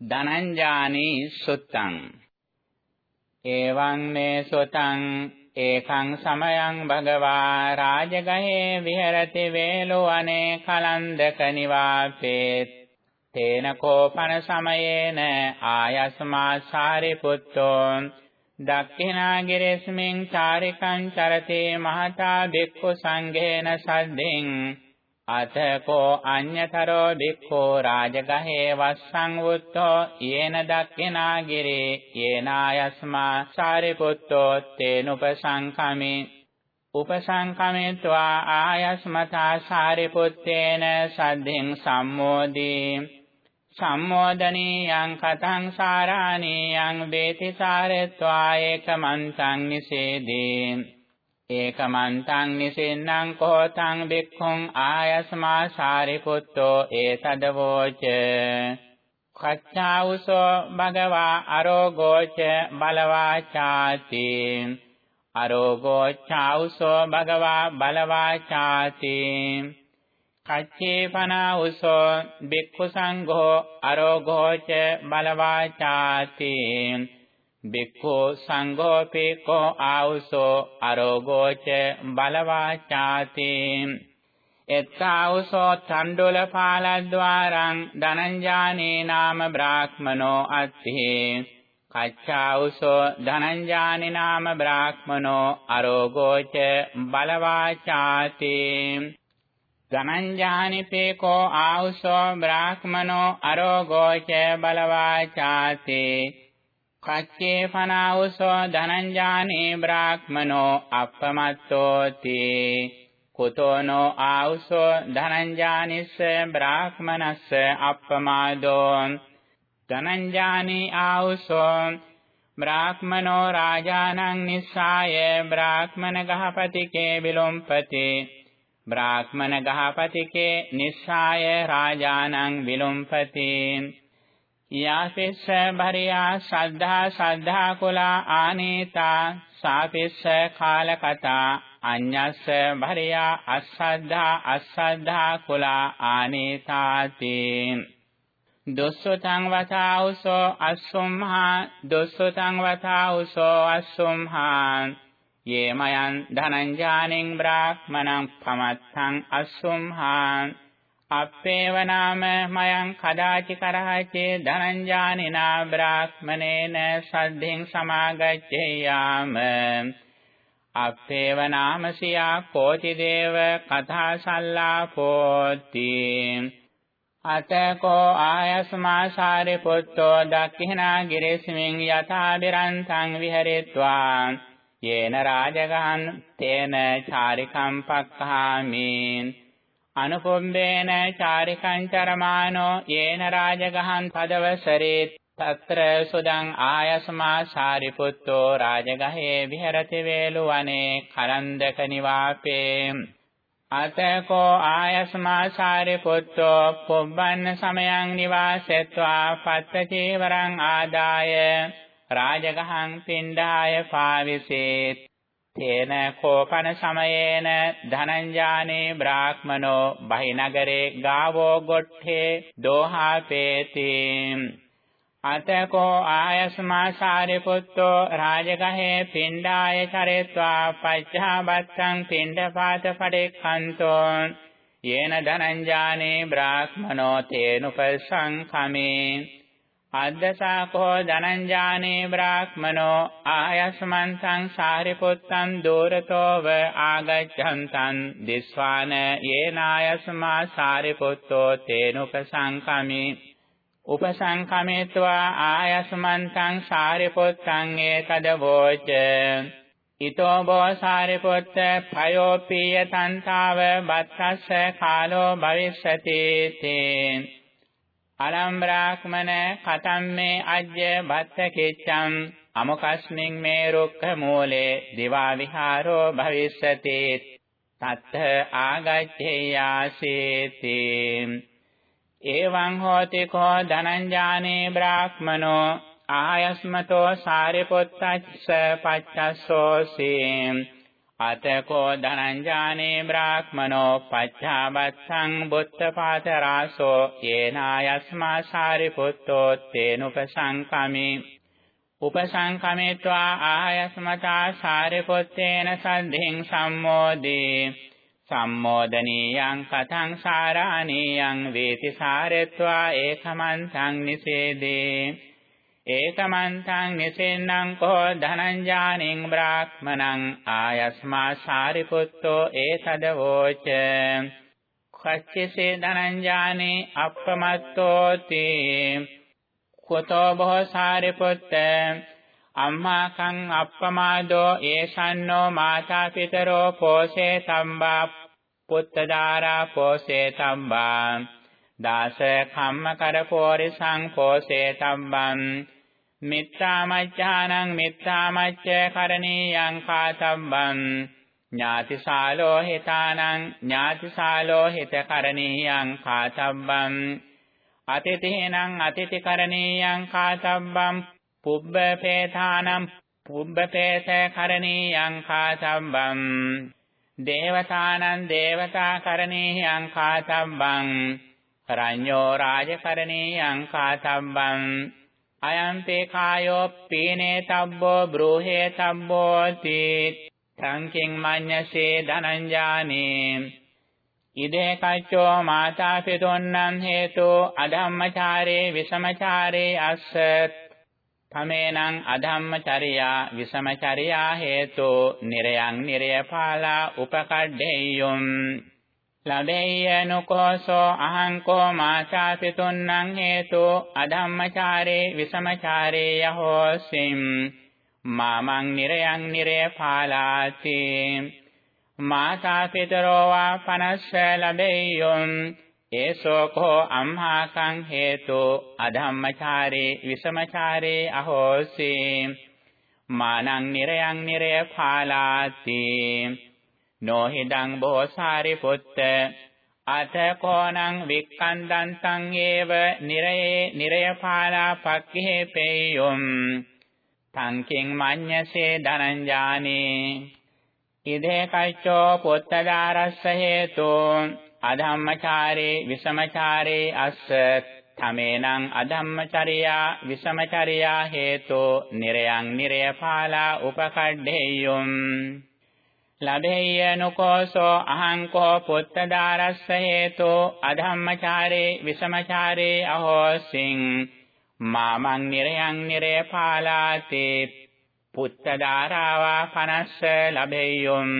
ධනංජානි සුත්තං। එවං මේ සුතං ඒකං සමයං භගවා රාජගහේ විහෙරති වේලුවනේ කලන්දක නිවාපේත් තේන කෝපන සමයේන ආයස්මා සාරිපුත්තෝ දක්ඛිනාගිරෙස්මින් චාරිකං චරතේ මහතා බික්ඛු සංඝේන සද්දෙන්। අතකෝ අඤ්‍යතරෝ බික්ඛෝ රාජගහේ වස්සං වුත්තෝ යේන දක්ඛිනාගිරේ යේනායස්මා සාරිපුත්තෝ තේනුපසංකමේ. උපසංකමෙත්වා ආයස්මතා සාරිපුත්තේන සද්ධින් සම්මෝදී. සම්මෝදනීයං කතං සාරාණීයං වේති සාරත්වා ඒකමන්තං නිසේදී. ඒකමන්තං නිසින්නම් කෝතං බික්ඛුං ආයස්මා සාරිපුත්තෝ ඒතදවෝච කච්චාවුසෝ භගවා අරෝගෝච බලවාචාති අරෝගෝචාවුසෝ භගවා බලවාචාති කච්චේපනා උසෝ බික්ඛු සංඝෝ අරෝඝෝච බලවාචාති බික්ඛු සංඝෝ පේකෝ ආවුසෝ අරෝඝෝච බලවාචාති. එත්තාවුසෝ චණ්ඩුල පාලද්්වාරං ධනංජානේ නාම බ්‍රාහ්මනෝ අත්ථි. කච්චාවුසෝ ධනංජානේ නාම බ්‍රාහ්මනෝ අරෝඝෝච බලවාචාති. ධනංජානිපේකෝ ආවුසෝ බ්‍රාහ්මනෝ අරෝගෝච බලවාචාති. කච්චේ පනාවුසෝ ධනංජානේ බ්‍රාහ්මනෝ අප්පමත්තෝති කුතෝනෝ ආවුසෝ ධනංජානිස්ස බ්‍රාහ්මනස්ස අප්පමාදෝ ධනංජානී ආවුසෝ බ්‍රාහ්මනෝ රාජානං නිස්සාය බ්‍රාහ්මන ගහපතිකේ විලොම්පතේ. බ්‍රාහ්මන ගහපතිකේ නිස්සාය රාජානං විලුම්පති. යාපිස්ස භරියා සද්ධා සද්ධා කුලා ආනේතා සාපිස්ස කාලකතා අඤ්ඤස්ස භරියා අස්සද්ධා අස්සද්ධා කුලා ආනේතාති දොස්සතං වතාවුසෝ අස්සුම්හා දොස්සතං වතාවුසෝ අස්සුම්හා යේමයන් ධනංජානෙන් බ්‍රාහ්මණං පමත්තං අස්සුම්හාන් අප්පේව නාම මයං කදාචි කරහචේ ධනංජානිනා බ්‍රාහ්මනේන සද්ධින් සමාගච්ඡේයාම. අප්පේව නාමසියා කෝටි දේව කථා සල්ලාපෝති අතකෝ ආයස්මා සාරිපුත්තෝ දක්ඛිනා ගිරෙස්මින් යථා බිරන්තං විහෙරෙත්වා. යේන රාජගහන් තේන චාරිකම් පක්ඛාමීන් අනුපොම්බේන චාරිකං චරමානෝ යේන රාජගහන් පදවසරේ తත්‍ර සුදං ආයස්මා සාරිපුත්තෝ රාජගහේ විහෙරති වේලු වනේ කරන්දක නිවාපේ අතකෝ ආයස්මා සාරිපුත්තෝ පුබ්බන්න සමයං නිවාසෙත්වා පත්ත චේවරං ආදාය. රාජගහං පිණ්ඩාය පාවිසේත්. තේන කෝපන සමයේන ධනංජානේ බ්‍රාහ්මනෝ බහිනගරේ ගාවෝ ගොට්ඨේ දෝහාපේති අතකෝ ආයස්මා සාරිපුත්තෝ රාජගහේ පිණ්ඩාය චරෙත්වා පච්චාබත්තං පිණ්ඩපාත පඩෙක්ඛන්තෝ යේන ධනංජානේ බ්‍රාහ්මනෝ තේනුපසංඛමේ අද්දසාකෝ ධනංජානේ බ්‍රාහ්මනෝ ආයස්මන්තං සාරිපුත්තං දෝරතෝව ආගච්ඡන්තං දිස්වාන යේනායස්මා සාරිපුත්තෝ තේනුපසංකමි. උපසංකමේत्वा ආයස්මන්තං සාරිපුත්තං ඒතදවෝච ඊතෝ බෝ සාරිපුත්ත පයෝපීය තන්තාව බත්තස්ස කාලෝ භවිෂති තේ. අලම් බ්‍රාහ්මන කතම්මේ අජ්ජ බත්ත කිච්ඡම් අමුකස්මින් මේ රුක්ඛ මූලේ දිවා විහාරෝ භවිස්සති තත්ත ආගච්ඡේයාසේති. එවං හෝති කෝ ධනංජානේ බ්‍රාහ්මනෝ ආයස්මතෝ සාරිපුත්තස්ස පච්චස්සෝසී අතකෝ ධනංජානේ බ්‍රාහ්මනෝ පච්ඡාවත්සං බුත්තපාතරාසෝ යේනායස්මා සාරිපුත්තෝ තේනුපසංකමි. උපසංකමෙත්වා ආයස්මතා සාරිපුත්තේන සද්ධින් සම්මෝදී. සම්මෝදනීයං කතං සාරාණීයං වේති සාරෙත්වා ඒකමන්තං නිසේදේ. ඒකමන්තං නිසෙන්නං කෝ ධනංජානින් බ්‍රාහ්මණං ආයස්මා සාරිපුත්තෝ ඒතදවෝච කච්චසේ ධනංජානේ අප්පමත්තෝති කුතෝ බෝ සාරිපුත්ත. අම්මා කං අප්පමාදෝ ඒසන්නෝ මාතා පිතරෝ පෝසේ තම්බා පුත්තදාරා පෝසේ තම්බා දාස කම්ම කරපෝරිසං පෝසේ තම්බං මිත්තාමච්ඡානං මිත්තාමච්ඡ කරණීයං කාතබ්බං ඥාතිසාලෝ හිතානං ඥාතිසාලෝ හිත කරණීයං කාතබ්බං අතිතිහනං අතිති කරණීයං කාතබ්බං පුබ්බපේතානම් පුබ්බපේත කරණීයං කාතබ්බං දේවතානං දේවතා කරණීයං කාතබ්බං රඤ්ඤෝ රාජකරණීයං කාතබ්බං අයම්පේ කායෝ පීනේ තබ්බෝ බ්‍රෝහේ තබ්බෝති සංකින් මඤ්ඤසේ ධනංජානේ ඉදේ කච්චෝ මාතා පිතුන්නං හේතු අධම්මචාරේ විසමචාරේ අස්ස තමේනං අධම්මචරියා විසමචරියා හේතු නිරයන් නිරයපාලා උපකඩ්ඩේයුම් ලබෙය්‍යනුකෝසෝ අහංකෝ මාචාපි තුන්නං හේතු අධම්මචාරේ විසමචාරේ යහෝසිම්. මාමං නිරයන් නිරය පාලාති. මාතාපිතරෝ වා පනස්ස ලබෙය්‍යොම් ඒසෝ කෝ අම්හාකං හේතු අධම්මචාරේ විසමචාරේ අහෝසි මානං නිරයන් නිරය පාලාති. නොහිදං බෝසාරි පුත්ත। අතකෝණං වික්කන්දන්තං ඒව නිරයේ නිරයපාලා පක්ඛේ පෙය්‍යොම් තංකින් මඤ්ඤසේ ධනංජානේ। ඉදේ කච්චෝ පුත්තදාරස්ස හේතු। අධම්මචාරේ විසමචාරේ අස්ස। තමේනං අධම්මචරියා විසමචරියා හේතු। නිරයන් නිරයපාලා උපකඩ්ඩේයොම්। ලබෙය්‍යනුකෝසෝ අහංකෝ පුත්තදාරස්ස හේතු අධම්මචාරේ විසමචාරේ අහෝසින් මාමං නිරයන් නිරය පාලාති පුත්තදාරාවා පනස්ස ලබෙය්‍යුම්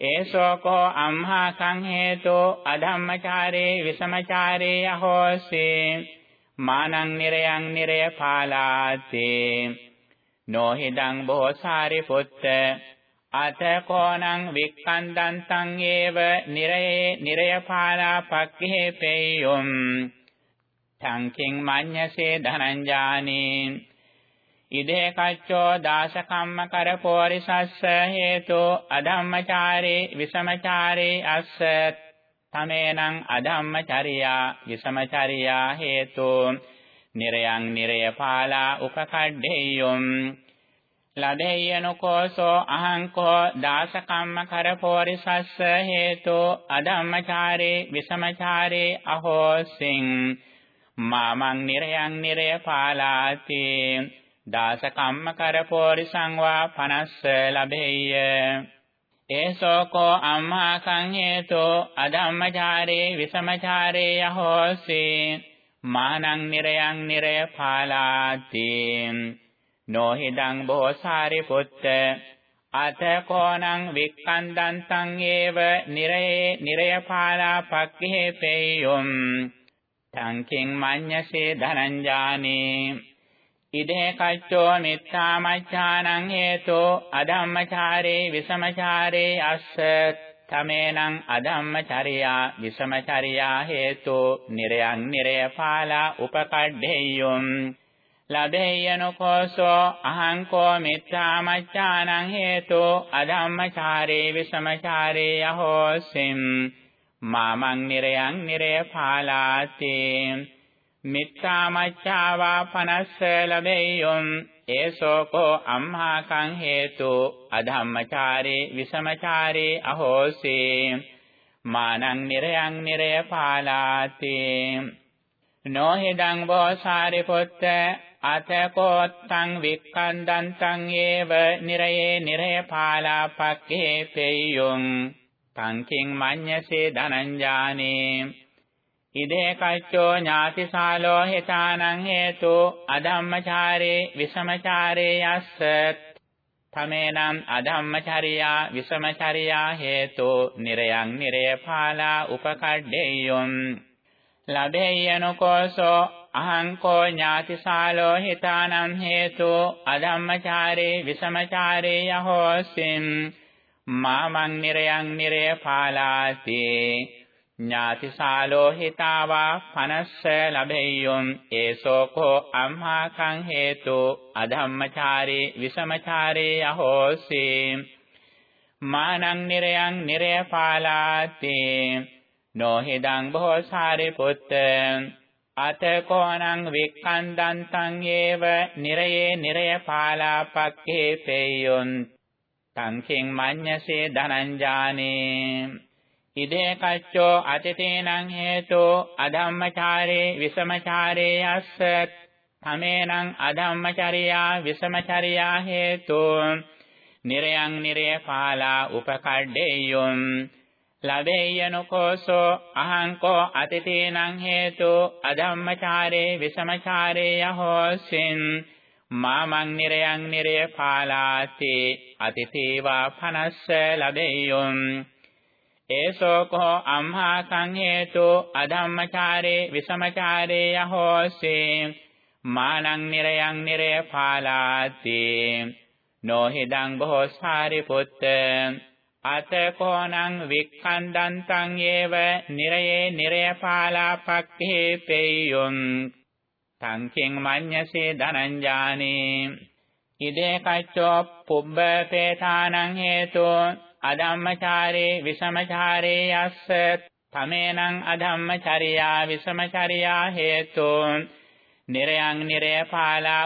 ඒසෝකෝ අම්හා සංහේතු අධම්මචාරේ විසමචාරේ අහෝසි මානං නිරයන් නිරය පාලාති නොහිදං බෝසාරි පුත්ත අතකෝණං වික්ඛන්දන්තං ඒව නිරයේ නිරයපාලා පක්ඛේ පෙය්‍යොම් සංකින් මඤ්ඤසේ ධනංජානේ. ඉදේ කච්චෝ දාසකම්ම කරපෝරිසස්ස හේතු අධම්මචාරේ විසමචාරේ අස්ස. තමේනං අධම්මචරියා විසමචරියා හේතු. නිරයන් නිරයපාලා උපකඩ්ඩේයොම්. ලදෙය්‍යනුකෝසෝ අහංකෝ දාසකම්ම කරපෝරිසස්ස හේතු අධම්මචාරේ විසමචාරේ අහෝසින්. මාමං නිරයන් නිරය පාලාති. දාසකම්ම කරපෝරිසං වා පනස්ස ලබෙය්‍ය. ඒසෝකෝ අම්මා සංහේතු අධම්මචාරේ විසමචාරේ අහෝසි. මානං නිරයන් නිරය පාලාති. නොහිදං බෝසාරි පුත්ත අතකෝණං වික්කන්දන්තං ඒව නිරයේ නිරයපාලා පක්ඛේ පෙය්‍යොම් තංකින් මඤ්ඤසේ ධනංජානේ। ඉදේ කච්චෝ මිත්තාමච්ඡානං හේතෝ අධම්මචාරේ විසමචාරේ අස්ස। තමේනං අධම්මචරියා විසමචරියා හේතෝ නිරයන් නිරයපාලා උපකඩ්ඩේයොම්। ලබෙය්‍යනුකෝසෝ අහංකෝ මිත්‍යාමච්ඡානං හේතු අධම්මචාරේ විසමචාරේ අහෝසිම් මාමං නිරයන් නිරය පාලාති. මිත්‍යාමච්ඡාවා පනස්ස ලැබෙයොම් ඒසෝකෝ අම්හාකං හේතු අධම්මචාරේ විසමචාරේ අහෝසී මානං නිරයන් නිරය පාලාති. නොහිදං බෝසාරි පුත්ත අතකෝත්තං වික්ඛන්දන්තං ඒව නිරයේ නිරය පාලාපක්ඛේ පෙය්‍යුං තංකින් මඤ්ඤසේ ධනංජානේ. ඉදේ කච්චෝ ඥාතිසාලෝ හිතානං හේතු අධම්මචාරේ විසමචාරේ යස්ස. තමේනම් අධම්මචරියා විසමචරියා හේතු නිරයන් නිරය පාලා උපකඩ්ඩේයොම්. ලබේයනකෝසෝ අහංකෝ ඥාතිසාලෝ හිතානම් හේතු අධම්මචාරේ විසමචාරේ යහෝසින්. මාමං නිරයන් නිරය පාලාති. ඥාතිසාලෝ හිතාවා පනස්ස ලැබෙය්‍යොම් ඒසෝකෝ අම්හාකං හේතු අධම්මචාරේ විසමචාරේ අහෝසි මානං නිරයන් නිරය පාලාති. නොහිදං බොහෝසාරි පුත්ත අතකෝණං වික්ඛන්දන්තං ඒව නිරයේ නිරය පාලාපක්ඛේ පේයොන් තංකින් මඤ්ඤසේ ධනංජානේ ඉදේ කච්චෝ අතිතේනං හේතෝ අධම්මචාරේ විසමචාරේ යස්ස තමේනං අධම්මචරියා විසමචරියා හේතෝ නිරයන් නිරය පාලා උපකඩ්ඩේයොම් ලබේයනකෝසෝ අහංකෝ අතිතේනං හේතෝ අධම්මචාරේ විසමචාරේ යහෝසින්. මාමං නිරයන් නිරය පාලාති අතිතේවා පනස්ස ලබේයොම් ඒසෝකෝ අම්හා සංහේතු අධම්මචාරේ විසමචාරේ යහෝසේ මානං නිරයන් නිරය පාලාති. නොහිදං බොහෝසාරි පුත්ත අතකෝනං වික්ඛන්දන්තං ඒව නිරයේ නිරය පාලාපක්ඛේ පෙය්‍යොම් තංකින් මඤ්ඤසේ ධනංජානේ ඉදේ කච්චෝ පුබ්බ පේතානං හේතෝ අධම්මචාරේ විසමචාරේ යස්ස තමේනං අධම්මචරියා විසමචරියා හේතුන් නිරයන් නිරය පාලා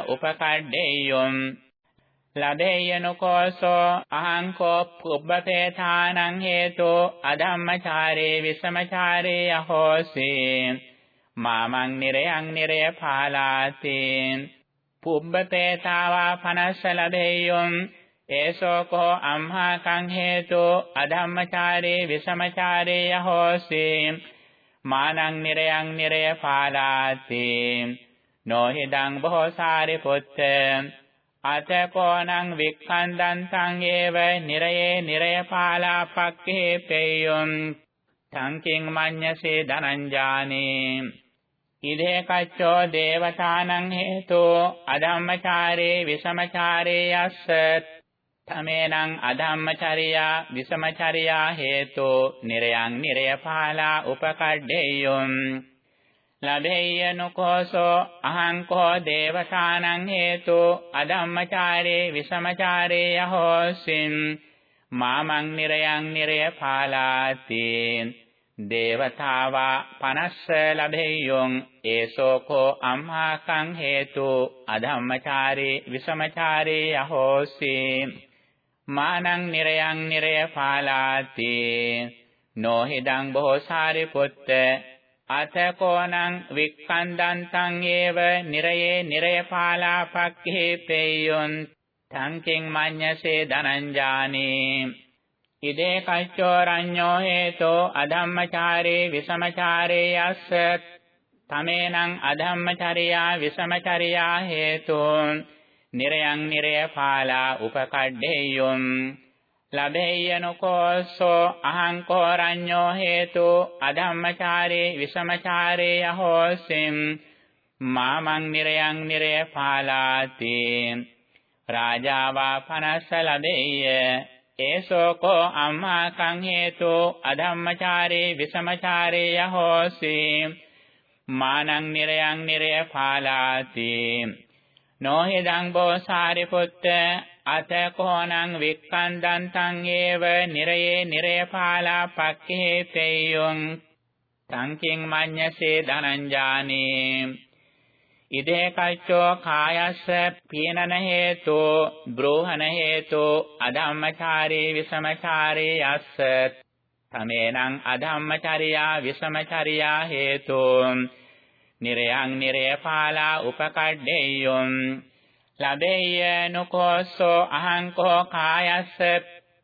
උපකඩ්ඩේයොම් ලබේයනකෝසෝ අහංකෝ පුබ්බපේතානං හේතු අධම්මචාරේ විසමචාරේ යහෝසී. මාමං නිරයන් නිරය පාලාති. පුබ්බපේතාවා පනස්ස ලබේයොම් ඒසෝකෝ අම්හාකං හේතු අධම්මචාරේ විසමචාරේ යහෝසී. මානං නිරයන් නිරය පාලාති. නොහිදං බොහෝසාරි පුත්ත අතකෝනං වික්ඛන්දන්තං ඒව නිරයේ නිරය පාලාපක්ඛේ පෙය්‍යොම් සංකින් මඤ්ඤසේ ධනංජානේ. ඉදේ කච්චෝ දේවතානං හේතු අධම්මචාරේ විසමචාරේ යස්ස. තමේනං අධම්මචරියා විසමචරියා හේතෝ නිරයන් නිරය පහලා උපකඩ්ඩේයොම් ලබෙය්‍යනුකෝසෝ අහංකෝ දේවතානං හේතු අධම්මචාරේ විසමචාරේ යහෝසින් මාමං නිරයන් නිරය පාලාති දේවතාවා පනස්ස ලබෙය්‍යොං ඒසෝකෝ අම්හාකං හේතු අධම්මචාරේ විසමචාරේ යහෝසී මානං නිරයන් නිරය පාලාති නොහිදං බොහෝසාරි පුත්ත අතකෝනං වික්ඛන්දන්තං ඒව නිරයේ නිරය පාලාපක්ඛේ පෙය්‍යොන් තංකින් මඤ්ඤසේ ධනංජානේ. ඉදේ කච්චෝරඤ්ඤෝ හේතෝ අධම්මචාරේ විසමචාරේ යස්ස. තමේනං අධම්මචරියා විසමචරියා හේතුන්. නිරයන් නිරය පාලා උපකඩ්ඩේයොම් ලබෙය්‍යනකෝසෝ අහංකෝ රඤ්ඤෝ හේතු අධම්මචාරේ විසමචාරේ යහෝසින් මාමං නිරයන් නිරය පාලාති රාජාවා පනස්ස ලබෙය්‍ය ඒසෝකෝ අම්මාකං හේතු අධම්මචාරේ විසමචාරේ යහෝසි මානං නිරයන් නිරය පාලාති නොහිදං බෝසාරිපුත්ත අතකෝණං වික්ඛන්දන්තං ඒව නිරයේ නිරය පාලා පක්ඛේ තෙය්‍යොං සංකින් මඤ්ඤසේ ධනංජානේ. ඉදේ කච්චෝ කායස්ස පීනන හේතු බ්‍රෝහණ හේතු අධම්මචාරී විසමචාරී යස්ස. තමේනං අධම්මචරියා විසමචරියා හේතු. නිරයන් නිරය පාලා උපකඩ්ඩේයොම් ලබෙය්‍ය නුකෝසෝ අහංකෝ කායස්ස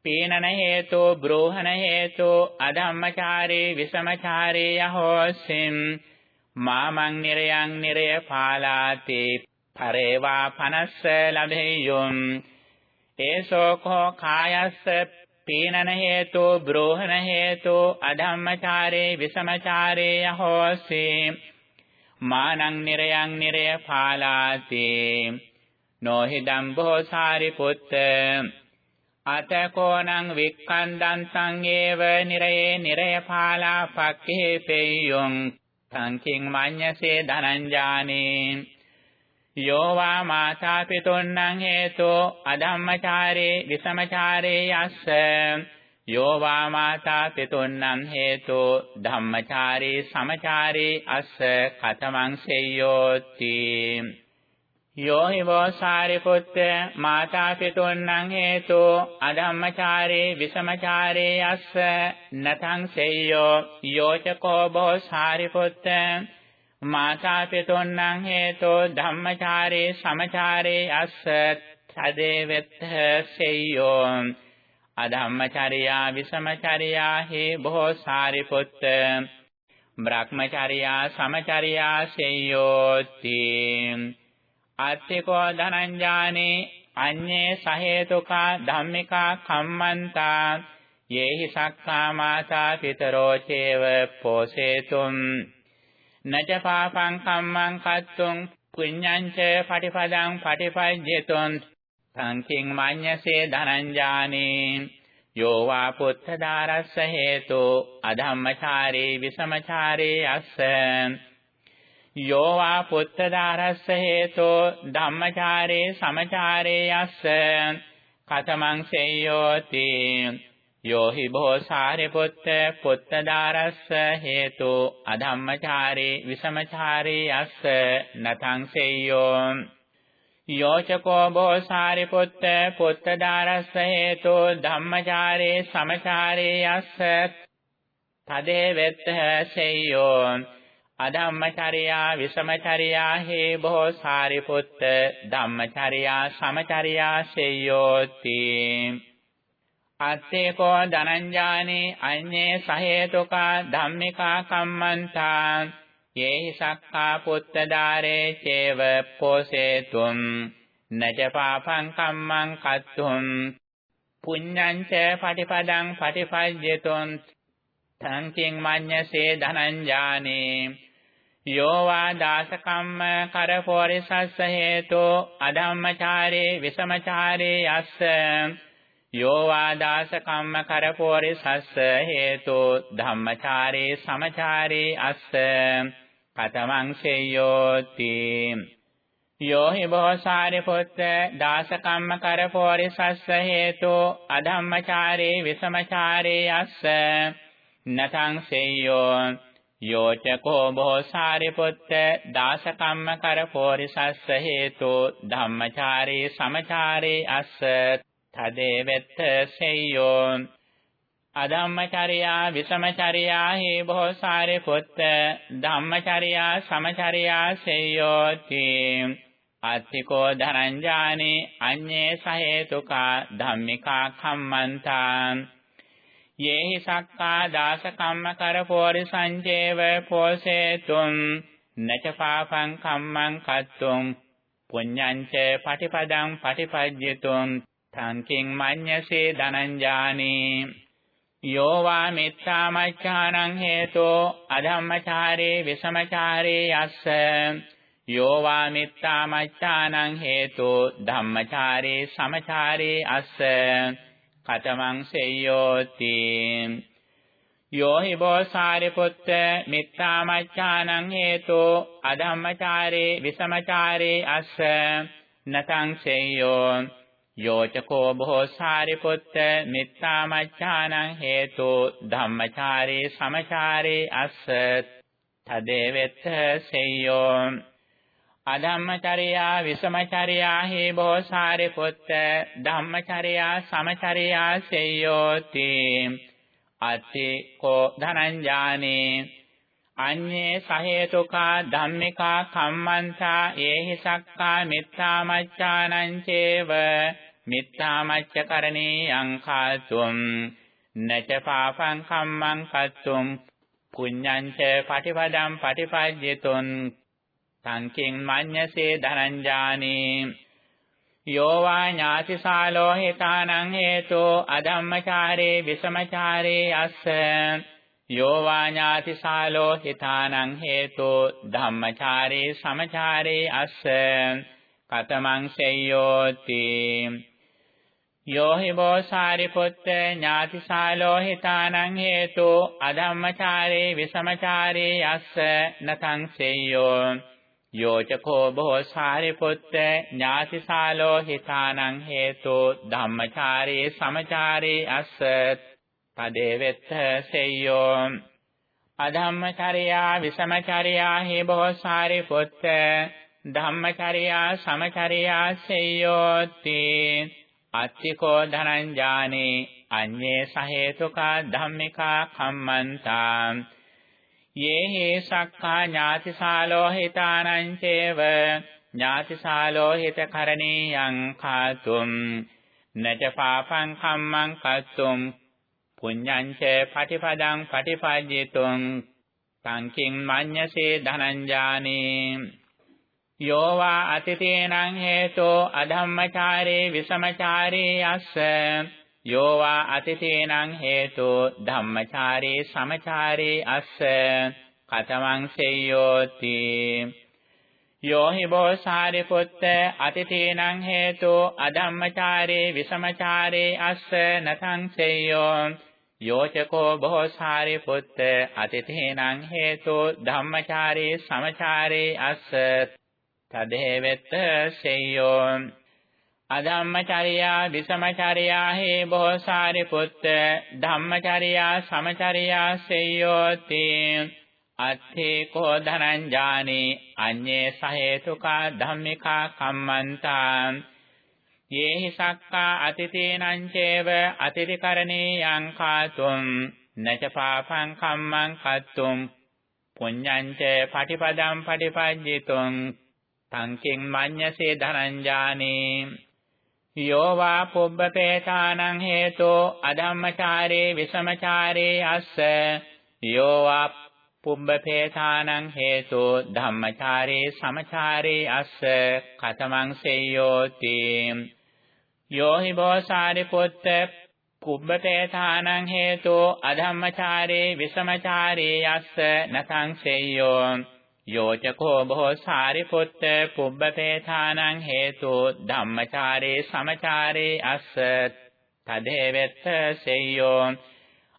පීනන හේතු බ්‍රෝහණ හේතු අධම්මචාරී විසමචාරී යහෝසින්. මාමං නිරයන් නිරය පාලාති පරේවා පනස්ස ලබෙය්‍යොම් ඒසෝකෝ කායස්ස පීනන හේතු බ්‍රෝහණ හේතු අධම්මචාරේ විසමචාරේ යහෝසි මානං නිරයන් නිරය පාලාති නොහිදම් බෝසාරි පුත්ත. අතකෝනං වික්ඛන්දං සංයේව නිරයේ නිරය පාලා පක්ඛේ පෙය්‍යොං. සංකින් මඤ්ඤසේ ධනංජානේ. යෝ වා මාතා පිතුන්නං හේතෝ අධම්මචාරේ විසමචාරේ යස්ස. යෝ වා මාතා පිතුන්නං හේතෝ ධම්මචාරේ සමචාරේ අස්ස. කතමං සෙය්‍යෝති යෝ හිවෝ සාරිපුත්ත මාතා පිතුන්නං හේතෝ අධම්මචාරේ විසමචාරේ යස්ස නතං සෙය්‍යෝ යෝචකෝ බෝ සාරිපුත්ත මාතා පිතුන්නං හේතෝ ධම්මචාරේ සමචාරේ යස්ස තදේවෙත්ත සෙය්‍යෝ අධම්මචර්යා විසමචර්යා හේ බොහෝ සාරිපුත්ත බ්‍රහ්මචර්යා සමචර්යා සෙය්‍යෝති අත්තිකෝ ධනංජානේ අඤ්ඤේ සහේතුකා ධම්මිකා කම්මන්තා යේහි සක්ඛා මාතා පිතරෝ චේව පෝසේතුම්. නච පාපං කම්මං කත්තුං පුඤ්ඤං ච පටිපදං පටිපජ්ජතුං සංකින් මඤ්ඤසේ ධනංජානේ. යෝ වා පුත්ත දාරස්ස හේතු අධම්මචාරේ විසමචාරේ අස්ස. යෝ වා පුත්තදාරස්ස හේතෝ ධම්මචාරේ සමචාරේ යස්ස කතමං සෙය්‍යෝති යෝ හි භෝසාරේ පුත්ත පුත්තදාරස්ස හේතු අධම්මචාරේ විසමචාරේ යස්ස නතං සෙය්‍යෝ යෝචකෝ භෝසාරේ පුත්ත පුත්තදාරස්ස හේතු ධම්මචාරේ සමචාරේ යස්ස තදේ වෙත්ත සෙය්‍යෝ අධම්මචර්යා විසමචර්යා හේ බොහෝ සාරිපුත්ත ධම්මචර්යා සමචර්යා සෙය්‍යෝති අත්තේකෝ ධනංජානේ අඤ්ඤේ සහේතුකා ධම්මිකා කම්මන්තා. යේහි සක්ඛා පුත්තදාරේ චේව පෝසේතුම්. නජ පාපං කම්මං කත්තුම්. පුඤ්ඤං ච පටිපදං පටිපජ්ජතුම් තං කිං මඤ්ඤසේ ධනංජානේ. යෝ වා දාසකම්ම කරපෝරිසස්ස හේතෝ අධම්මචාරේ විසමචාරේ යස්ස. යෝ වා දාසකම්ම කරපෝරිසස්ස හේතෝ ධම්මචාරේ සමචාරේ අස්ස. කතමං සෙය්‍යෝති යෝ හි බෝසාරි පුත්ත දාසකම්ම කරපෝරිසස්ස හේතෝ අධම්මචාරේ විසමචාරේ අස්ස. නතං සෙය්‍යෝ යෝචකෝ බෝසාරිපුත්ත දාසකම්ම කරපෝරිසස්ස හේතු ධම්මචාරේ සමචාරේ අස්ස තදේ වෙත්ත සෙය්‍යෝ අධම්මචර්යා විසමචර්යා හේ බෝසාරිපුත්ත ධම්මචර්යා සමචර්යා සෙය්‍යෝති අත්තිකෝ ධනංජානේ අඤ්ඤේ සහේතුකා ධම්මිකා කම්මන්තාන් යේහි සක්කා දාස කම්ම කර පෝරි සංජේව පෝසේතුම් නච පාපං කම්මං කත්තුම් පුඤ්ඤං ච පටිපදං පටිපජ්ජතුම් තංකින් මඤ්ඤසේ ධනංජානි යෝ වා මිත්තා මච්ඡානං හේතෝ අධම්මචාරේ විසමචාරේ යස්ස යෝ වා මිත්තා මච්ඡානං හේතෝ ධම්මචාරේ සමචාරේ අස්ස කතමං සෙය්‍යෝති යෝ හි බෝසාරිපුත්ත මිත්තාමච්ඡානං හේතෝ අධම්මචාරේ විසමචාරේ අස්ස නතං සෙය්‍යෝ යෝචකෝ බෝසාරිපුත්ත මිත්තාමච්ඡානං හේතෝ ධම්මචාරේ සමචාරේ අස්ස. තදේවෙත්ත සෙය්‍යෝ අධම්මචර්යා විසමචර්යා හි බෝසාරි පුත්ත ධම්මචර්යා සමචර්යා සෙය්‍යෝති අත්ති කෝ ධනංජානේ අඤ්ඤේ සහේතුකා ධම්මිකා කම්මන්තා ඒහි සක්කා මිත්තාමච්ඡානං චේව මිත්තාමච්ඡ කරණීයං කාතුම් නච පාපං කම්මං කත්තුම් පුඤ්ඤං ච පටිපදං පටිපජ්ජිතුන් සංකින් මඤ්ඤසේ ධනංජානේ යෝ වා ඥාතිසාලෝ හිතානං හේතෝ අධම්මචාරේ විසමචාරේ අස්ස යෝ වා ඥාතිසාලෝ හිතානං හේතෝ ධම්මචාරේ සමචාරේ අස්ස කතමං සෙය්‍යෝති යෝ හි බෝසාරිපුත්ත ඥාතිසාලෝ හිතානං හේතෝ අධම්මචාරේ විසමචාරේ අස්ස නතං සෙය්‍යෝ යෝචකෝ බොහෝ සාරිපුත්ත ඥාතිසාලෝ හිතානං හේතෝ ධම්මචාරේ සමචාරේ අස්ස තදේවෙත්ත සෙය්‍යෝ අධම්මචර්යා විසමචර්යා හි බොහෝ සාරිපුත්ත ධම්මචර්යා සමචර්යා සෙය්‍යෝති අත්තිකෝ ධනංජානේ අඤ්ඤේ සහේතුකා ධම්මිකා කම්මන්තා යේහි සක්ඛා ඥාතිසාලෝ හිතානං චේව ඥාතිසාලෝ හිත කරණීයං කාතුම් නච පාපං කම්මං කත්තුම් පුඤ්ඤං ච පටිපදං පටිපජ්ජිතුං සංකින් මඤ්ඤසේ ධනංජානේ යෝ වා අතිතේනං හේතෝ අධම්මචාරේ විසමචාරේ අස්ස යෝ වා අතිතේනං හේතෝ ධම්මචාරේ සමචාරේ අස්ස කතමං සෙය්‍යෝති යෝ හි බෝසාරි පුත්ත අතිතේනං හේතෝ අධම්මචාරේ විසමචාරේ අස්ස නතං සෙය්‍යෝ යෝචකෝ බෝසාරි පුත්ත අතිතේනං හේතෝ ධම්මචාරේ සමචාරේ අස්ස. තදේවෙත්ත සෙය්‍යෝ අධම්මචර්යා විසමචර්යා හේ බෝසාරි පුත්ත ධම්මචර්යා සමචර්යා සෙය්‍යෝති අත්ථේ කෝ ධනංජානේ අඤ්ඤේ සහේතුකා ධම්මිකා කම්මන්තා යේහි සක්කා අතිතේනං චේව අතිරිකරණේ යං කාතුම් නච පාපං කම්මං කත්තුම් පුඤ්ඤං ච පටිපදං පටිපජ්ජිතුං තංකින් මඤ්ඤසේ ධනංජානේ යෝ වා පුබ්බපේතානං හේතෝ අධම්මචාරේ විසමචාරේ අස්ස යෝ වා පුබ්බපේතානං හේතෝ ධම්මචාරේ සමචාරේ අස්ස කතමං සෙය්‍යෝති යෝ හි බෝසාරි පුත්ත පුබ්බපේතානං හේතෝ අධම්මචාරේ විසමචාරේ අස්ස නතං සෙය්‍යෝ යෝචකෝ බොහෝ සාරිපුත්ත පුබ්බපේථානං හේතු ධම්මචාරේ සමචාරේ අස්ස තදේවෙත්ත සෙය්‍යෝ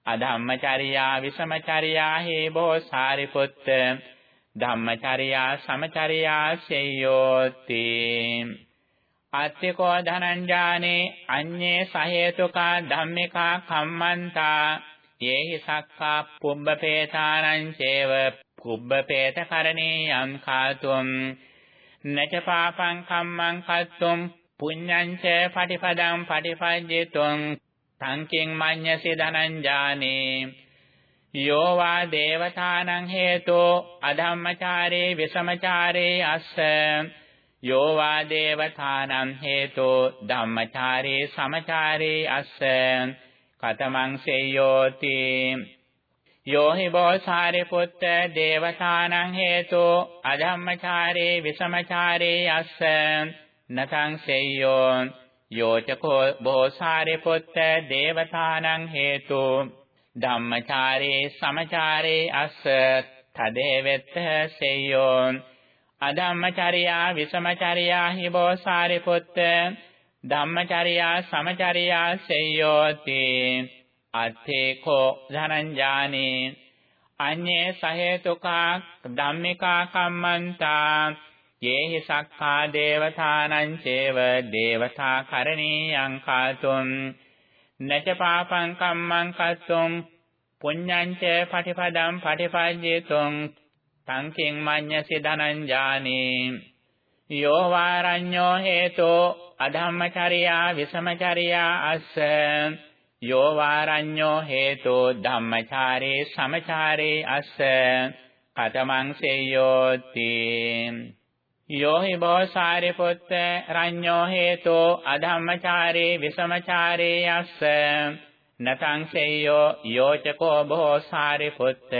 අධම්මචර්යා විසමචර්යා හේ බොහෝ සාරිපුත්ත ධම්මචර්යා සමචර්යා සෙය්‍යෝති අත්තිකෝ ධනංජානේ අඤ්ඤේ සහේතුකා ධම්මිකා කම්මන්තා යේහි සක්කා පුබ්බපේතානං චේව කුබ්බපේත කරණේ යම් කාතුම් නච පාපං කම්මං කත්තුම් පුඤ්ඤං ච පටිපදං පටිපජ්ජිතුං සංකින් මඤ්ඤසි ධනංජානේ යෝ වා දේවතානං හේතෝ අධම්මචාරේ විසමචාරේ අස්ස යෝ වා දේවතානං හේතෝ ධම්මචාරේ සමචාරේ අස්ස කතමං සෙය්‍යෝති යෝ හි බෝසාරි පුත්ත දේවතානං හේතෝ අධම්මචාරේ විසමචාරේ අස්ස නතං සෙය්‍යෝ යෝචකෝ බෝසාරි පුත්ත දේවතානං හේතෝ ධම්මචාරේ සමචාරේ අස්ස තදේවෙත්ත සෙය්‍යෝ අධම්මචර්යා විසමචර්යා හි බෝසාරි පුත්ත ධම්මචර්යා සමචර්යා සෙය්‍යෝති අත්ථේ කෝ ධනංජානේ. අඤ්ඤේ සහේතුකා ධම්මිකා කම්මන්තා. යේහි සක්ඛා දේවතානං චේව දේවතා කරණීයං කාතුම්. නච පාපං කම්මං කත්තුම්. පුඤ්ඤං ච පටිපදං පටිපජ්ජේතුං සංකින් මඤ්ඤසි ධනංජානේ. යෝ වාරඤ්ඤෝ හේතෝ අධම්මචර්යා විසමචර්යා අස්ස. යෝ වාරඤ්ඤෝ හේතෝ ධම්මචාරේ සමචාරේ අස්ස කතමං සේයෝති. යෝ හි බෝසාරිපුත්ත රඤ්ඤෝ හේතෝ අධම්මචාරේ විසමචාරේ අස්ස. නතං සේයෝ යෝචකෝ බෝසාරිපුත්ත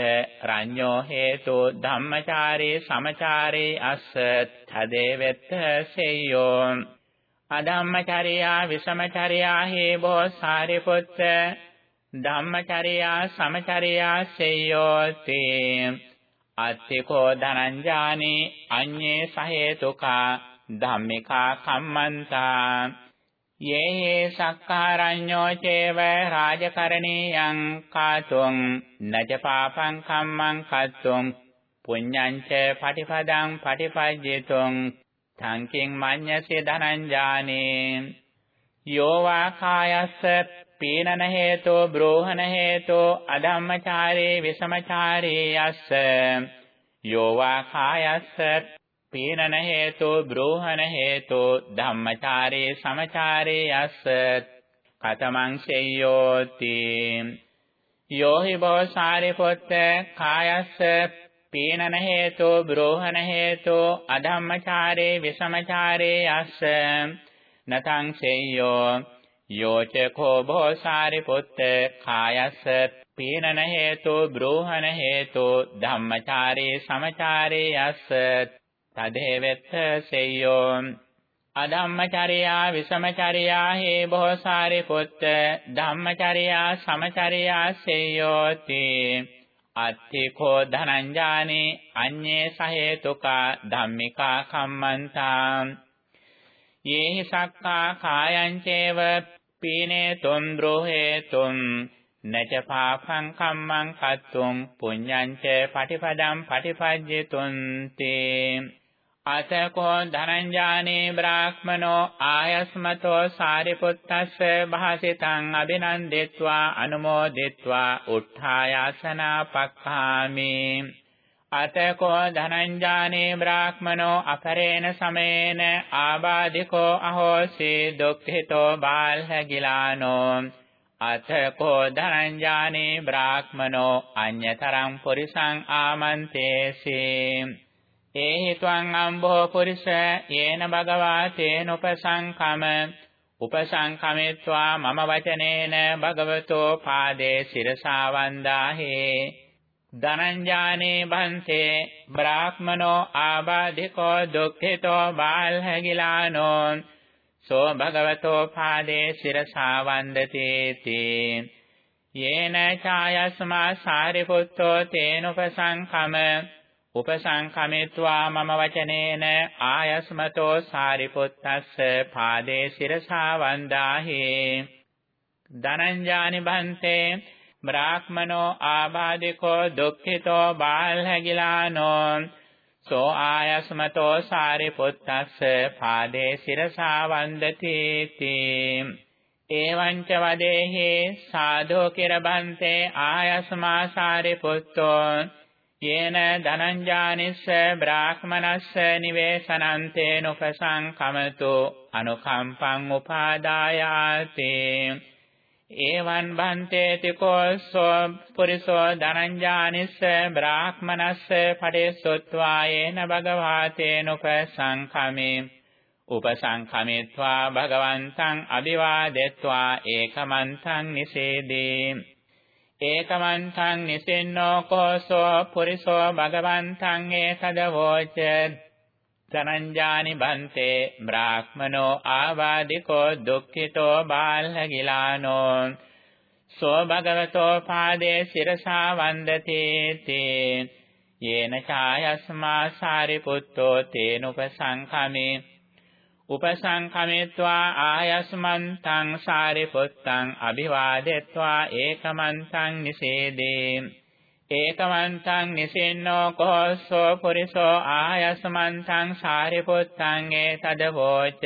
රඤ්ඤෝ හේතෝ ධම්මචාරේ සමචාරේ අස්ස. තදේවෙත්ත සේයෝ. අධම්මචර්යා විසමචර්යා හේබෝ සාරිපුත්ත ධම්මචර්යා සමචර්යා සේයෝති අත්තිකෝ ධනංජානි අඤ්ඤේ සහේතුකා ධම්මිකා කම්මන්තා යේ හේ සක්කාරඤ්ඤෝ චේව රාජකරණීයං කාතුං නජ පාපං කම්මං කත්තුං පුඤ්ඤං ච පටිපදං පටිපජ්ජිතුං තංකින් මඤ්ඤසේ ධනංජානේ යෝ වා කායස්ස පීනන හේතෝ බ්‍රෝහන හේතෝ අධම්මචාරේ විසමචාරේ යස්ස। යෝ වා කායස්ස පීනන හේතෝ බ්‍රෝහන හේතෝ ධම්මචාරේ සමචාරේ යස්ස। කතමං සෙය්‍යෝති යෝ හි බෝ සාරිපුත්ත කායස්ස පීනන හේතෝ බ්‍රෝහන හේතෝ අධම්මචාරේ විසමචාරේ යස්ස නතං සෙය්‍යෝ යෝච කෝ භෝසාරි පුත්ත කායස්ස. පීනන හේතෝ බ්‍රෝහන හේතෝ ධම්මචාරේ සමචාරේ යස්ස තදේවෙත්ත සෙය්‍යෝ. අධම්මචර්යා විසමචර්යා හේ භෝසාරි පුත්ත ධම්මචර්යා සමචර්යා සෙය්‍යෝති. අත්ථිකෝ ධනංජානේ අඤ්ඤේ සහේතුකා ධම්මිකා කම්මන්තා යේහි සක්කා කායං චේව පීනේ තුම් ද්‍රෝහේ තුම් නච පාපං කම්මං කත්තුම් පුඤ්ඤං ච පටිපදං පටිපජ්ජිතුං තේ අතකෝ ධනංජානේ බ්‍රාහ්මනෝ ආයස්මතෝ සාරිපුත්තස්ස භාසිතං අබිනන්දෙත්වා අනුමෝදිත්වා උත්ථායාසනා පක්ඛාමි. අතකෝ ධනංජානේ බ්‍රාහ්මනෝ අපරේණ සමේන ආබාධිකෝ අහෝසි දුක්ඛිතෝ බාල්හගිලානෝ. අතකෝ ධනංජානේ බ්‍රාහ්මනෝ අඤ්‍යතරං පුරිසං ආමන්තේසී. ඒහි ත්වං අම්බෝ පුරිස යේන භගවා තේන උපසංකම උපසංකමෙත්වා මම වචනේන භගවතෝ පාදේ සිරසා වන්දාහි। ධනංජානේ බන්තේ බ්‍රාහ්මනෝ ආබාධිකෝ දුක්ඛිතෝ බාල්හගිලානෝ। සෝ භගවතෝ පාදේ සිරසා වන්දතේති। යේන ඡායස්මා සාරිපුත්තෝ තේන උපසංකම උපසංකමෙත්වා මම වචනේන ආයස්මතෝ සාරිපුත්තස්ස පාදේ සිරසා වන්දාහි. ධනංජානි බන්තේ බ්‍රාහ්මනෝ ආබාධිකෝ දුක්ඛිතෝ බාල්හගිලානෝ සෝ ආයස්මතෝ සාරිපුත්තස්ස පාදේ සිරසා වන්දති තී එවං ච වදේහි සාධෝ කිරබන්තේ ආයස්මා සාරිපුත්තෝ යේන ධනංජානිස්ස බ්‍රාහ්මනස්ස නිවේසනන්තේන උපසංකමතු අනුකම්පං උපාදායාති එවං බන්තේති කෝසෝ පුරිසෝ ධනංජානිස්ස බ්‍රාහ්මනස්ස පඩේසොත්වා යේන භගවාතේන උපසංකමේ උපසංකමෙත්වා භගවන්තං අභිවාදෙත්වා ඒකමන්තං නිසේදී ඒකමන්තං නිසින්නෝ කෝසෝ පුරිසෝ භගවන්තං ඒතදවෝච ධනංජානි බන්තේ බ්‍රාහ්මනෝ ආවාදිකෝ දුක්ඛිතෝ බාල්හගිලානෝ. සෝ භගවතෝ පාදේ සිරසා වන්දති තේ යේන ඡායස්මා සාරිපුත්තෝ තේනුපසංඛමේ. උපසංකමෙත්වා ආයස්මන්තං සාරිපුත්තං අභිවාදෙත්වා ඒකමන්තං නිසේදේ. ඒකමන්තං නිසින්නෝ කෝස්සෝ පුරිසෝ ආයස්මන්තං සාරිපුත්තං ඒතදවෝච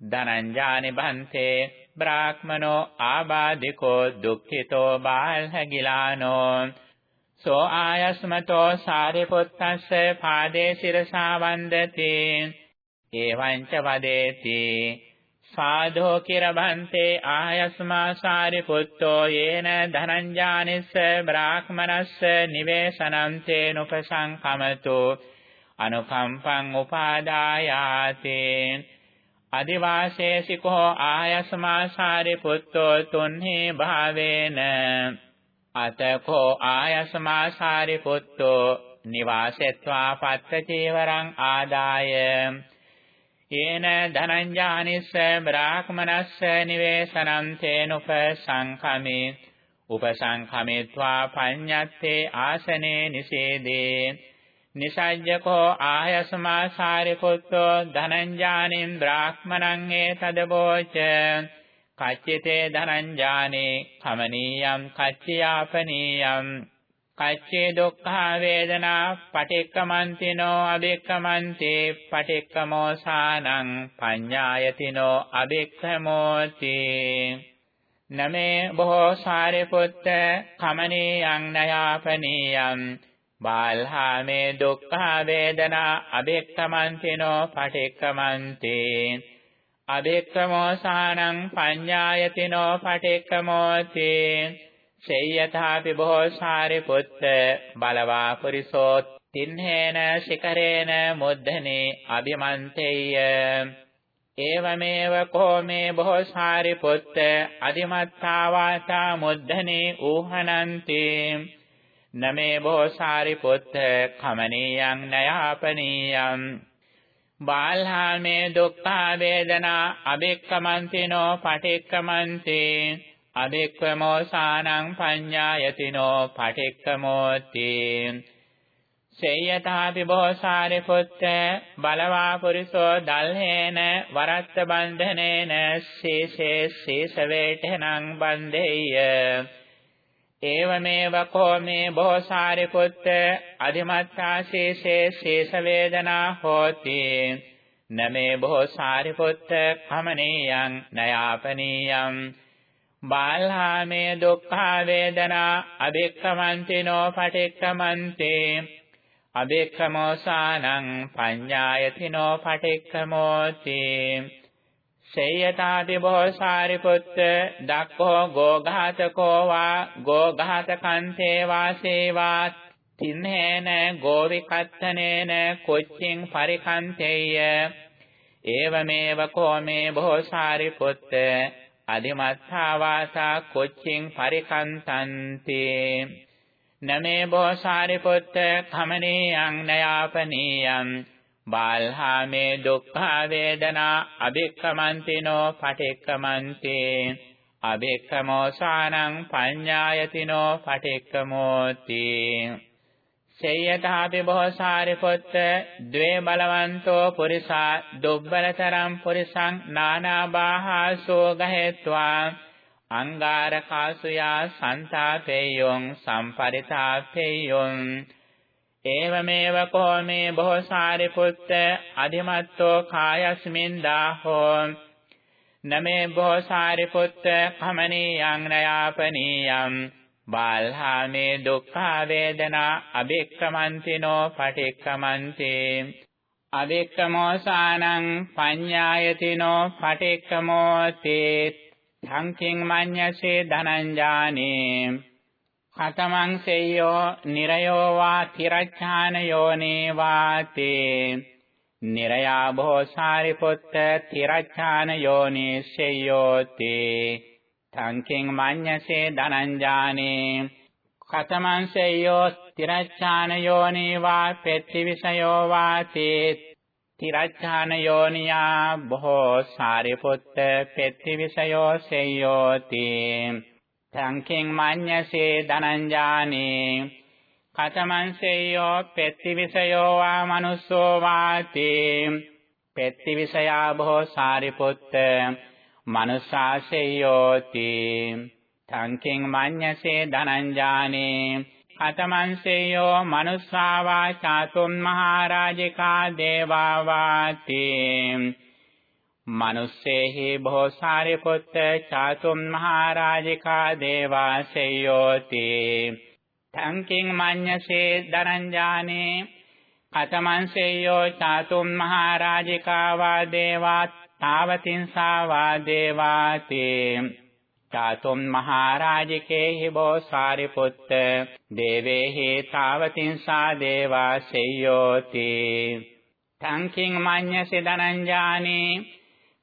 ධනංජානි බන්තේ බ්‍රාහ්මනෝ ආබාධිකෝ දුක්ඛිතෝ බාල්හගිලානෝ. සෝ ආයස්මතෝ සාරිපුත්තස්ස පාදේ සිරසා වන්දති. එවං ච වදේති. සාධෝ කිරබන්තේ ආයස්මා සාරිපුත්තෝ යේන ධනංජානිස්ස බ්‍රාහ්මනස්ස නිවේසනන්තේ නුපසංකමතු. අනුකම්පං උපාදායාති. අදිවාසේසිකෝ ආයස්මා සාරිපුත්තෝ තුන්හි භාවේන. අතකෝ ආයස්මා සාරිපුත්තෝ නිවාසෙත්වා පත්ත චීවරං ආදාය. යේන ධනංජානිස්ස බ්‍රාහ්මනස්ස නිවේසනං තේනුපසංඛමේ උපසංඛමේत्वा පඤ්ඤත්තේ ආසනේ නිසේදේ. නිසජ්ජකෝ ආයස්මා සාරිපුත්තෝ ධනංජානින් බ්‍රාහ්මණං ඒතදබෝච කච්චිතේ ධනංජානේ කමනීයම් කච්චියාපනීයම්. කච්චේ දුක්ඛ වේදනා පටික්කමන්තිනෝ අබික්කමන්ති පටික්කමෝසානං පඤ්ඤායතිනෝ අබික්ඛමෝති නමේ බොහෝ සාරිපුත්ත කමනීයං නයාපනීයං බාල්හාමේ දුක්ඛ වේදනා අබික්කමන්තිනෝ පටික්කමන්ති අබික්කමෝසානං පඤ්ඤායතිනෝ පටික්කමෝති. සේයථාපි බොහෝ සාරිපුත්ත බලවා පුරිසෝ තින්හේන ශිකරේන මුද්ධනේ අභිමන්තේය. ඒවමේව කෝමේ බොහෝ සාරිපුත්ත අදිමත්තා වාචා මුද්ධනේ ඌහනන්ති. නමේ බොහෝ සාරිපුත්ත කමනීයං නයාපනීයං බාල්හාමේ දුක්ඛ වේදනා අබෙක්කමන්තිනෝ පටික්කමන්තේ අබෙක්කමෝසානං පඤ්ඤායතිනෝ පටික්කමෝති සේයතාපි බෝසාරි පුත්ත බලවා පුරිසෝ දල්හේන වරත්ත බන්ධනේන සීසේ සීස වේඨනං බන්දෙය්‍ය ඒවමේව කෝමේ බෝසාරි පුත්ත අධිමත්තා සීසේ සීස වේදනා හෝති. නමේ බෝසාරි පුත්ත කමනීයං නයාපනීයං බාල්හාමේ දුක්ඛ වේදනා අබෙක්කමන්තිනෝ පටික්කමන්තේ අබෙක්කමෝසානං පඤ්ඤායතිනෝ පටික්කමෝති සේයතාති බෝසාරිපුත්ත දක්ඛෝ ගෝඝාතකෝ වා ගෝඝාතකන්තේ වාසේවා තින්නේන ගෝවිකත්තනේන කුච්චින් පරිකන්තේය. ඒවමේව කෝමේ බෝසාරිපුත්ත අදිමත්තා වාසා කොච්චින් පරිකන්තන්ති? නමේ බෝසාරිපුත්ත කමනීයං නයාපනීයං. බාල්හාමේ දුක්ඛ වේදනා අබික්කමන්තිනෝ පටික්කමන්ති අබික්කමෝසානං පඤ්ඤායතිනෝ පටික්කමෝති සේයතාපි බෝසාරිපුත්ත ද්වේ බලවන්තෝ පුරිසා දුබ්බලතරම් පුරිසං නානාබාහාසෝ ගහෙත්වා. අංගාරකාසුයා සන්තාපේයොං සම්පරිතාපේයොං. ඒවමේව කෝමේ බෝසාරිපුත්ත අධිමත්තෝ කායස්මින් දාහෝ. නමේ බෝසාරිපුත්ත කමනීයං නයාපනීයං. බාල්හාමේ දුක්ඛ වේදනා අබෙක්කමන්තිනෝ පටික්කමන්ති අබෙක්කමෝසානං පඤ්ඤායතිනෝ පටික්කමෝති සංකින් මඤ්ඤසේ ධනංජානේ. කතමං සෙය්‍යෝ නිරයෝ වා තිරච්ඡානයෝනේ වාතේ නිරයා භෝසාරිපුත්ත තිරච්ඡානයෝනේ සෙය්‍යෝතේ තංකින් මඤ්ඤසේ ධනංජානේ කතමංසයෝ තිරච්ඡාන යෝනිවා පෙත්තිවිසයෝ වාතේ තිරච්ඡාන යෝනියා බොහෝ සාරිපුත්ත පෙත්තිවිසයෝ සෙය්‍යෝති තංකින් මඤ්ඤසේ ධනංජානේ කතමංසයෝ පෙත්තිවිසයෝ වා මනුස්සෝ වාතේ පෙත්තිවිසයා බොහෝ සාරිපුත්ත මනුසාසෙයෝති තංකින් මඤ්ඤසේ ධනංජානේ. කතමංසෙයෝ මනුස්සාවා චාතුම් මහරජිකා දේවා වාති මනුස්සේහි බෝසාරි පුත්ත චාතුම් මහරජිකා දේවා සෙයෝති තංකින් මඤ්ඤසේ ධනංජානේ. කතමං සේයෝ චාතුම් මහරජිකා වා දේවා තාවතින්සා වා දේවාතේ චාතුම් මහරජිකේ හිබෝ සාරිපුත්ත දේවේහි තාවතින්සා දේවා සේයෝති තංකින් මඤ්ඤසේ දනංජානේ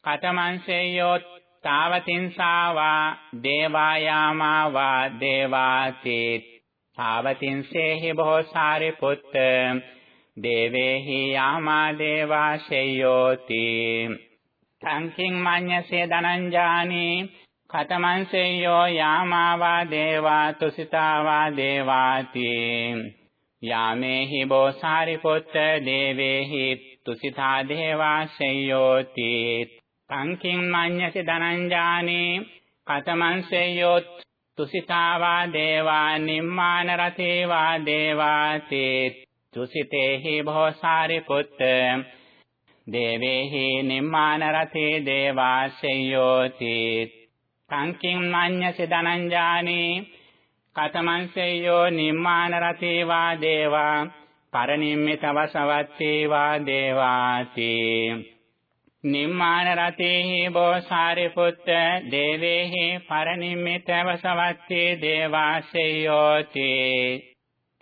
කතමං සේයෝ තාවතින්සා වා දේවායාමා වා දේවාති තාවතින්සේහි බොහෝ සාරිපුත්ත දේවේහි යාමා දේවා සේයෝති තංකින් මඤ්ඤසේ දනංජානි කතමං සේයෝ යාමා වා දේවා තුසිතා වා දේවාති. යාමේහි බෝ සාරිපුත්ත දේවේහි තුසිතා දේවා සේයෝති තංකින් මඤ්ඤසේ දනංජානි කතමං සේයෝ තුසිතා වා දේවා නිම්මාන රතේ වා දේවාති. තුසිතේහි භෝ සාරිපුත්ත දේවේහි නිම්මාන රතේ දේවාසෙය්‍යෝති තංකින් මඤ්ඤසි දනංජානි කතමං සෙය්‍යෝ නිම්මාන රතේ වා දේවා පරනිම්මිත වසවත්තේ වා දේවාති. නිම්මාන රතේහි බෝ සාරිපුත්ත දේවේහි පරනිම්මිත වසවත්තේ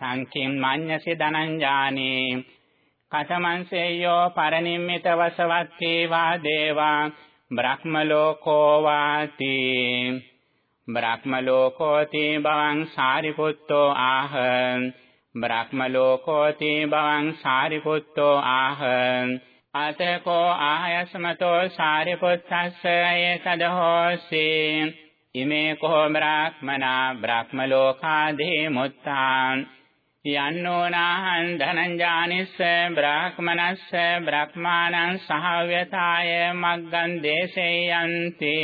දේවාසෙය්‍යෝති සංකින් මඤ්ඤසි ධනංජානේ කතමංසෙය්‍යෝ පරනිම්මිත වසවත්තේ වා දේවා। බ්‍රහ්ම ලෝකෝ වාති। බ්‍රහ්ම ලෝකෝති භවං සාරිපුත්තෝ ආහ। බ්‍රහ්ම ලෝකෝති භවං සාරිපුත්තෝ ආහ। අතකෝ ආයස්මතෝ සාරිපුත්තස්ස ඒතදහෝසි ඉමේ කෝ බ්‍රාහ්මනා බ්‍රහ්ම ලෝකාදී මුත්තාන් යන්නෝනාහං ධනංජානිස්ස බ්‍රාහ්මනස්ස බ්‍රහ්මාණං සහව්‍යතාය මග්ගං දේශේයන්ති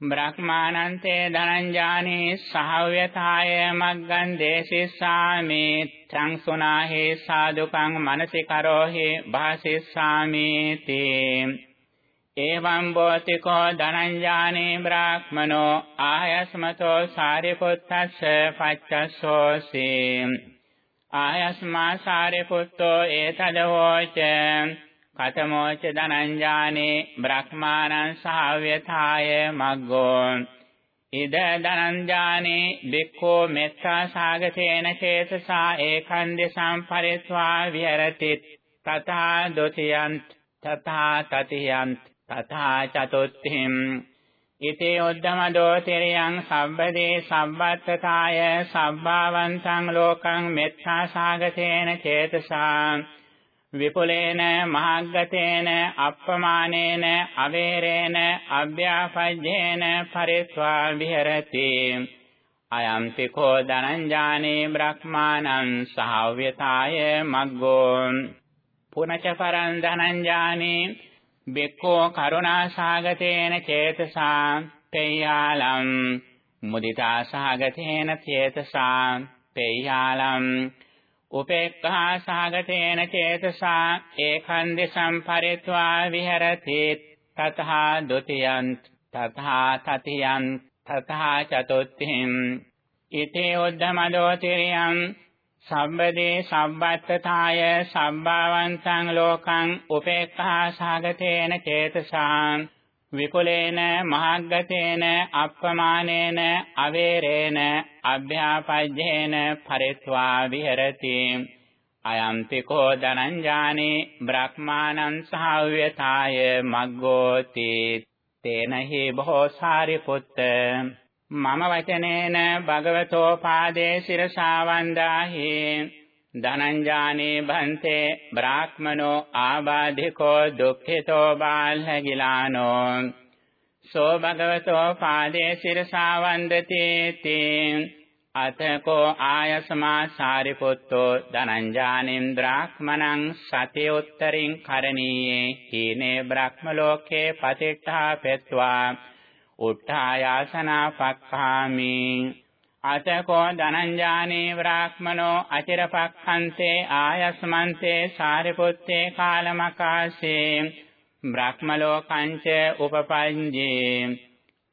බ්‍රහ්මානන්තේ ධනංජානි සහව්‍යතාය මග්ගං දේශිස්සාමි ත්‍රං සුනාහි සාදුකං මනසිකරෝහි භාසිස්සාමි තේ. එවං බෝතිකෝ ධනංජානේ බ්‍රාහ්මනෝ ආයස්මතෝ සාරිපුත්තස්ස පච්චස්සෝසි ආයස්මා සාරිපුත්තෝ ඒතදවෝච කතමෝච ධනංජානේ බ්‍රහ්මාණං සාව්‍යථාය මග්ගෝ ඉද ධනංජානේ බික්ඛෝ මෙත්තා සාගතේන චේතසා ඒකන්දි සම්පරිත්වා විහෙරති තථා ဒ ොතියන්ත තථා තතියන්ත තථා චතුත්ථිම් ඉතේ උද්ධමදෝ තිරියං සම්බදේ සම්බත්තතාය සබ්බාවන්තං ලෝකං මෙත්තා සාගතේන චේතසා විපුලේන මහග්ගතේන අප්පමානේන අවේරේන අභ්‍යාපජ්ජේන පරිත්වා විහෙරති අයම්පි කෝ ධනංජානේ බ්‍රහ්මානං සහව්‍යතාය මග්ගෝ පුනච පරං ධනංජානේ බෙක්කෝ කරුණාසාගතේන චේතසා පේයාලම් මුදිතාසාගතේන චේතසා පේයාලම් උපේක්ඛා සාගතේන චේතසා ඒකන්දි සම්පරිත්වා විහෙරති තතහා ဒ ුතියන්ත තතහා තතියන් තතහා චතුත්ථිම් ඉතේ උද්ධමදෝ තිරියං සම්බදේ සම්බත්තතාය සම්භාවන්තං ලෝකං උපේක්ඛා සාගතේන චේතසාං විකුලේන මහග්ගතේන අප්පමානේන අවේරේන අභ්‍යාපජ්ජේන පරිත්වා විහෙරති. අයම්පි කෝ ධනංජානේ බ්‍රහ්මානං සහව්‍යතාය මග්ගෝති. තේනහි බොහෝ සාරිපුත්ත. මම වචනේන භගවතෝ පාදේ සිරසා වන්දාහි ධනංජානේ භන්තේ බ්‍රාහ්මනෝ ආබාධිකෝ දුක්ඛිතෝ බාල්හගිලානෝ. සෝ භගවතෝ පාදේ සිරසා වන්දති තී. අතකෝ ආයසමා සාරිපුත්තෝ ධනංජානින් බ්‍රාහ්මණං සති උත්තරින් කරණීයේ. හීනේ බ්‍රහ්ම ලෝකේ පතිට්ඨා පෙත්වා. උත්ථායාසනා පක්ඛාමි අතකෝ ධනංජානේ බ්‍රාහ්මනෝ අචිරපක්ඛන්තේ ආයස්මන්තේ සාරිපුත්තේ කාලමකාසේ බ්‍රහ්මලෝකංච උපපඤ්ජේ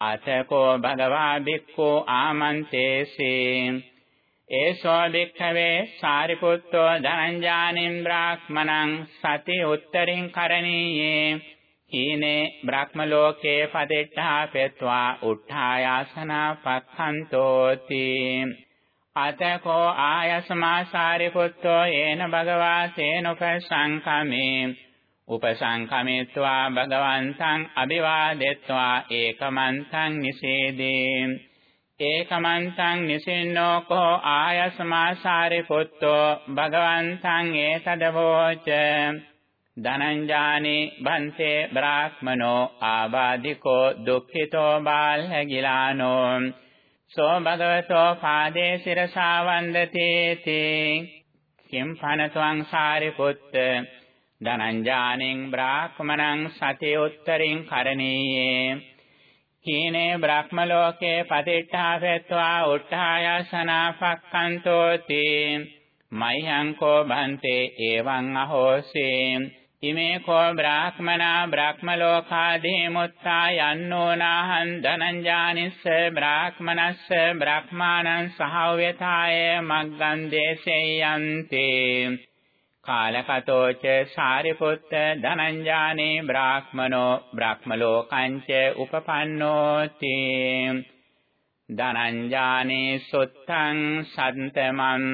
අතකෝ භගවා බික්ඛු ආමන්තේසේ ඒසෝ භික්ඛවේ සාරිපුත්තෝ ධනංජානින් බ්‍රාහ්මණං සති උත්තරින් කරණීයේ හීනේ බ්‍රහ්ම ලෝකේ පදිට්ඨා පෙත්වා උත්ථායාසනා පක්ඛන්තෝති අතකෝ ආයස්මා සාරිපුත්තෝ යේන භගවා තේන උපසංකමේ උපසංකමෙත්වා භගවන්තං අභිවාදෙත්වා ඒකමන්තං නිසේදේ ඒකමන්තං නිසින්නෝ කෝ ආයස්මා සාරිපුත්තෝ භගවන්තං ඒතදවෝච ධනංජානි බන්තේ බ්‍රාහ්මනෝ ආබාධිකෝ දුක්ඛිතෝ බාල්හගිලානෝ සෝ භගවතෝ පාදේ සිරසා වන්දති කිම් පනත්වං සාරිපුත්ත ධනංජානින් බ්‍රාහ්මණං සති උත්තරින් කරණීයේ කීනේ බ්‍රහ්ම ලෝකේ පතිට්ඨාසෙත්වා උත්ථායසනා පක්ඛන්තෝති මයං කෝ බන්තේ එවං අහෝසී ඉමේ කෝ බ්‍රාහ්මනා බ්‍රහ්ම ලෝකාදී මුත්තා යන්නෝ නාහං ධනංජානිස්ස බ්‍රාහ්මනස්ස බ්‍රහ්මාණං සහව්‍යතාය මග්ගං දේශේ යන්තේ කාලකතෝච සාරිපුත්ත ධනංජානේ බ්‍රාහ්මනෝ බ්‍රහ්මලෝකංච උපපන්නෝති. ධනංජානේ සුත්තං සන්තමං